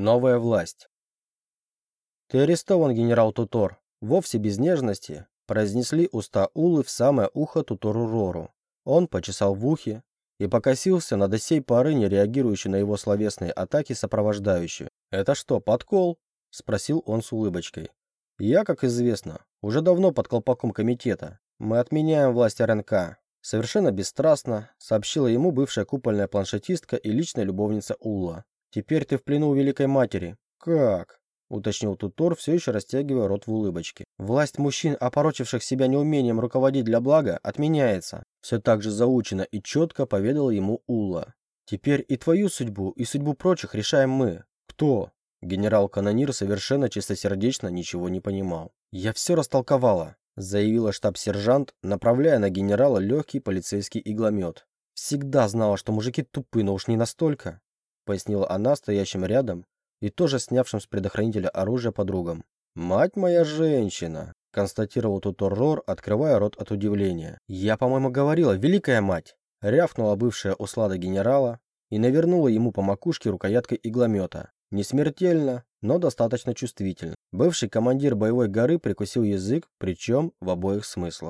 Новая власть. «Ты арестован, генерал Тутор», вовсе без нежности, произнесли уста Улы в самое ухо Тутору Рору. Он почесал в ухе и покосился на до сей поры не реагирующую на его словесные атаки сопровождающую. «Это что, подкол?» – спросил он с улыбочкой. «Я, как известно, уже давно под колпаком комитета. Мы отменяем власть РНК». Совершенно бесстрастно сообщила ему бывшая купольная планшетистка и личная любовница Улла. «Теперь ты в плену у Великой Матери». «Как?» – уточнил Тутор, все еще растягивая рот в улыбочке. «Власть мужчин, опорочивших себя неумением руководить для блага, отменяется». Все так же заучено и четко поведала ему Улла. «Теперь и твою судьбу, и судьбу прочих решаем мы». «Кто?» Генерал-канонир совершенно чистосердечно ничего не понимал. «Я все растолковала», – заявила штаб-сержант, направляя на генерала легкий полицейский игломет. «Всегда знала, что мужики тупы, но уж не настолько пояснила она стоящим рядом и тоже снявшим с предохранителя оружие подругам. «Мать моя женщина!» – констатировал Туторрор, открывая рот от удивления. «Я, по-моему, говорила, великая мать!» – рявкнула бывшая услада генерала и навернула ему по макушке рукояткой игломета. Не смертельно, но достаточно чувствительно. Бывший командир боевой горы прикусил язык, причем в обоих смыслах.